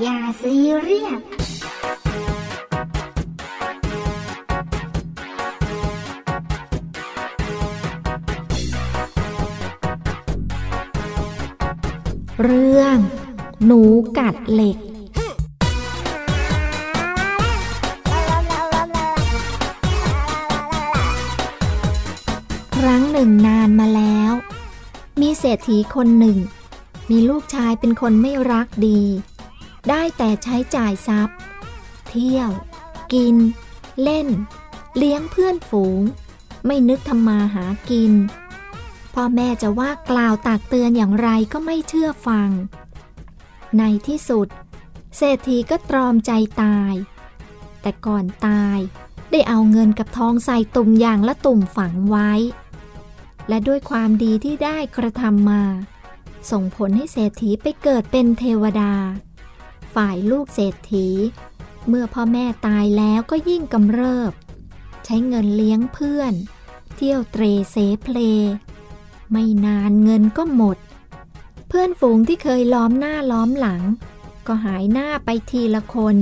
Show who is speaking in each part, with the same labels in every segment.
Speaker 1: อย่าซีเรียส
Speaker 2: เรื่อง หนูกัดเหล็ก ครั้งหนึ่งนานมาแล้ว มีเศรษฐีคนหนึ่ง มีลูกชายเป็นคนไม่รักดี ได้แต่ใช้จ่ายทรัพย์ เที่ยว กิน เล่น เลี้ยงเพื่อนฝูง ไม่นึกทำมาหากิน พ่อแม่จะว่ากล่าวตากเตือนอย่างไรก็ไม่เชื่อฟัง ในที่สุด เศรษฐีก็ตรอมใจตาย แต่ก่อนตายได้เอาเงินกับทองใส่ตุ่มอย่างละตุ่มฝังไว้ และด้วยความดีที่ได้กระทำมา ส่งผลให้เศรษฐีไปเกิดเป็นเทวดา ฝ่ายลูกเศรษฐี เมื่อพ่อแม่ตายแล้วก็ยิ่งกำเริบ ใช้เงินเลี้ยงเพื่อน เที่ยวเตรเสเพล ไม่นานเงินก็หมด เพื่อนฝูงที่เคยล้อมหน้าล้อมหลัง ก็หายหน้าไปทีละคน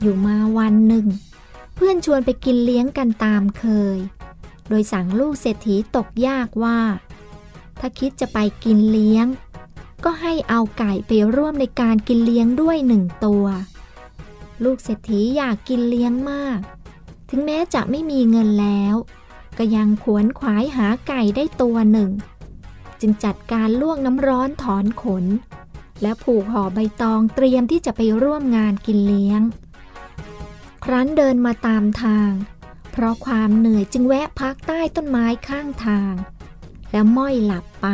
Speaker 2: อยู่มาวันหนึ่ง เพื่อนชวนไปกินเลี้ยงกันตามเคย โดยสั่งลูกเศรษฐีตกยากว่า ถ้าคิดจะไปกินเลี้ยง ก็ให้เอาไก่ไปร่วมในการกินเลี้ยงด้วยหนึ่งตัว ลูกเศรษฐีอยากกินเลี้ยงมาก ถึงแม้จะไม่มีเงินแล้ว ก็ยังขวนขวายหาไก่ได้ตัวหนึ่ง จึงจัดการลวกน้ำร้อนถอนขน และผูกห่อใบตองเตรียมที่จะไปร่วมงานกินเลี้ยง ครั้นเดินมาตามทาง เพราะความเหนื่อยจึงแวะพักใต้ต้นไม้ข้างทาง แล้วม้อยหลับไป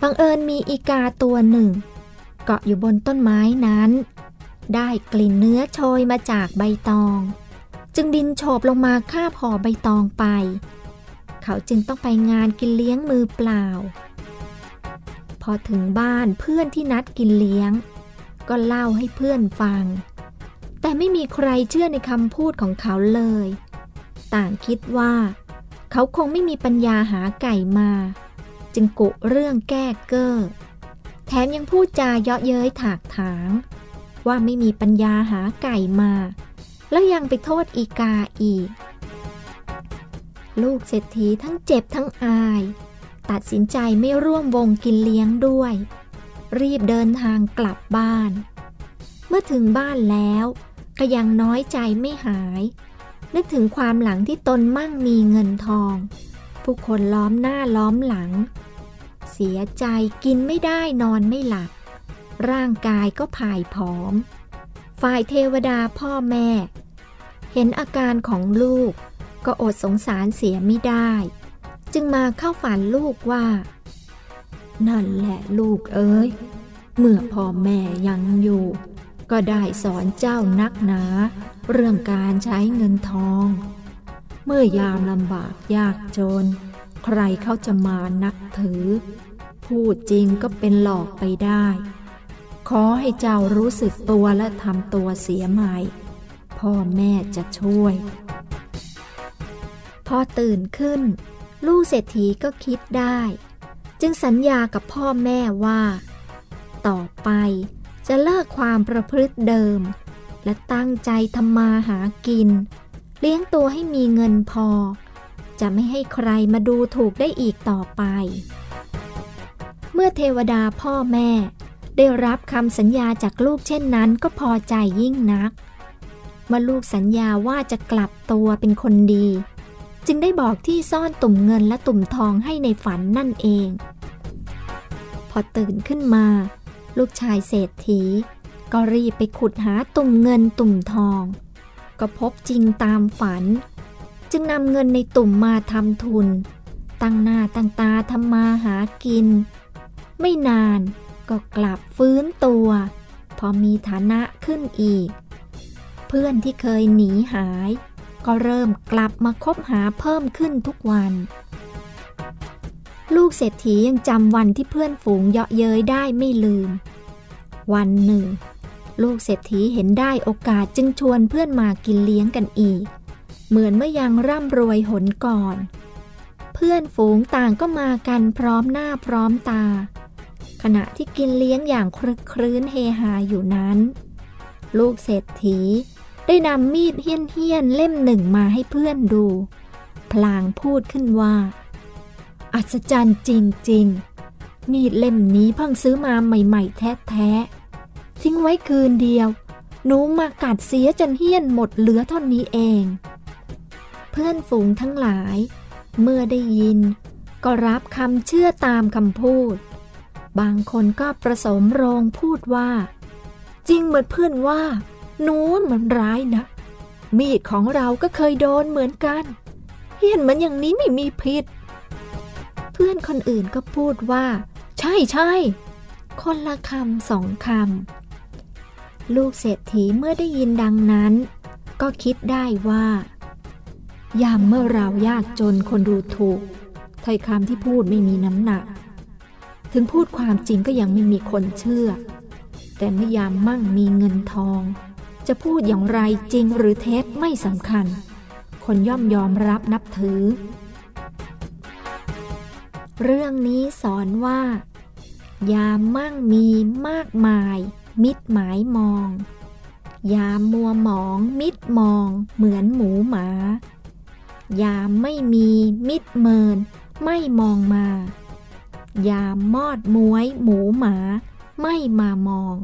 Speaker 2: บังเอิญมีอีกาตัวหนึ่ง เกาะอยู่บนต้นไม้นั้น ได้กลิ่นเนื้อโชยมาจากใบตอง จึงบินโฉบลงมาฆ่าห่อใบตองไป เขาจึงต้องไปงานกินเลี้ยงมือเปล่า พอถึงบ้านเพื่อนที่นัดกินเลี้ยง ก็เล่าให้เพื่อนฟัง แต่ไม่มีใครเชื่อในคำพูดของเขาเลย ต่างคิดว่า เขาคงไม่มีปัญญาหาไก่มา จึงกุเรื่องแก้เก้อแถมยังพูดจาเยาะเย้ยถากถาง ว่าไม่มีปัญญาหาไก่มา แล้วยังไปโทษอีกาอีก ลูกเศรษฐีทั้งเจ็บทั้งอาย ตัดสินใจไม่ร่วมวงกินเลี้ยงด้วย รีบเดินทางกลับบ้าน เมื่อถึงบ้านแล้วก็ยังน้อยใจไม่หาย นึกถึงความหลังที่ตนมั่งมีเงินทอง ผู้คนล้อมหน้าล้อมหลัง เสียใจกินไม่ได้นอนไม่หลับ ร่างกายก็ผายผอม ฝ่ายเทวดาพ่อแม่ เห็นอาการของลูกก็อดสงสารเสียไม่ได้ จึงมาเข้าฝันลูกว่า นั่นแหละลูกเอ้ย เมื่อพ่อแม่ยังอยู่ ก็ได้สอนเจ้านักหนา เรื่องการใช้เงินทอง เมื่อยามลำบากยากจน ใครเขาจะมานักถือ พูดจริงก็เป็นหลอกไปได้ ขอให้เจ้ารู้สึกตัวและทำตัวเสียใหม่ พ่อแม่จะช่วย พอตื่นขึ้น ลูกเศรษฐีก็คิดได้ จึงสัญญากับพ่อแม่ว่า ต่อไปจะเลิกความประพฤติเดิม และตั้งใจทำมาหากิน เลี้ยงตัวให้มีเงินพอ จะไม่ให้ใครมาดูถูกได้อีกต่อไป เมื่อเทวดาพ่อแม่ ได้รับคำสัญญาจากลูกเช่นนั้นก็พอใจยิ่งนัก เมื่อลูกสัญญาว่าจะกลับตัวเป็นคนดี จึงได้บอกที่ซ่อนตุ่มเงินและตุ่มทองให้ในฝันนั่นเอง พอตื่นขึ้นมา ลูกชายเศรษฐี ก็รีบไปขุดหาตุ่มเงินตุ่มทอง ก็พบจริงตามฝัน จึงนำเงินในตุ่มมาทำทุน ตั้งหน้าตั้งตาทำมาหากิน ไม่นานก็กลับฟื้นตัว พอมีฐานะขึ้นอีก เพื่อนที่เคยหนีหาย ก็เริ่มกลับมาคบหาเพิ่มขึ้นทุกวัน ลูกเศรษฐียังจำวันที่เพื่อนฝูงเยาะเย้ยได้ไม่ลืม วันหนึ่ง ลูกเศรษฐีเห็นได้โอกาสจึงชวนเพื่อนมากินเลี้ยงกันอีก เหมือนเมื่อยังร่ำรวยหนก่อน เพื่อนฝูงต่างก็มากันพร้อมหน้าพร้อมตา ขณะที่กินเลี้ยงอย่างครึกครื้นเฮฮาอยู่นั้น ลูกเศรษฐีได้นำมีดเฮี้ยนเฮียนเล่มหนึ่งมาให้เพื่อนดู พลางพูดขึ้นว่า อัศจรรย์จริงๆมีดเล่มนี้เพิ่งซื้อมาใหม่ ๆ แท้ๆ ทิ้งไว้คืนเดียว หนูมากัดเสียจนเฮี้ยนหมดเหลือเท่านี้เอง เพื่อนฝูงทั้งหลาย เมื่อได้ยิน ก็รับคำเชื่อตามคำพูด บางคนก็ประสมโรงพูดว่า จริงเหมือนเพื่อนว่า หนูมันร้ายนะ มีดของเราก็เคยโดนเหมือนกันเห็นเหมือนอย่างนี้ไม่มีพิษ เพื่อนคนอื่นก็พูดว่า ใช่ใช่คนละคำสองคำ ลูกเศรษฐีเมื่อได้ยินดังนั้น ก็คิดได้ว่า ยามเมื่อเรายากจนคนดูถูกถ้อยคำที่พูดไม่มีน้ำหนัก ถึงพูดความจริงก็ยังไม่มีคนเชื่อ แต่เมื่อยามมั่งมีเงินทอง จะพูดอย่างไรจริงหรือเท็จไม่สำคัญ คนย่อมยอมรับนับถือ เรื่องนี้สอนว่า ยามมั่งมีมากมาย มิดหมายมอง ยามมัวหมองมิดมอง เหมือนหมูหมา ยามไม่มีมิดเมิน ไม่มองมา ยามมอดม้วยหมูหมา ไม่มามอง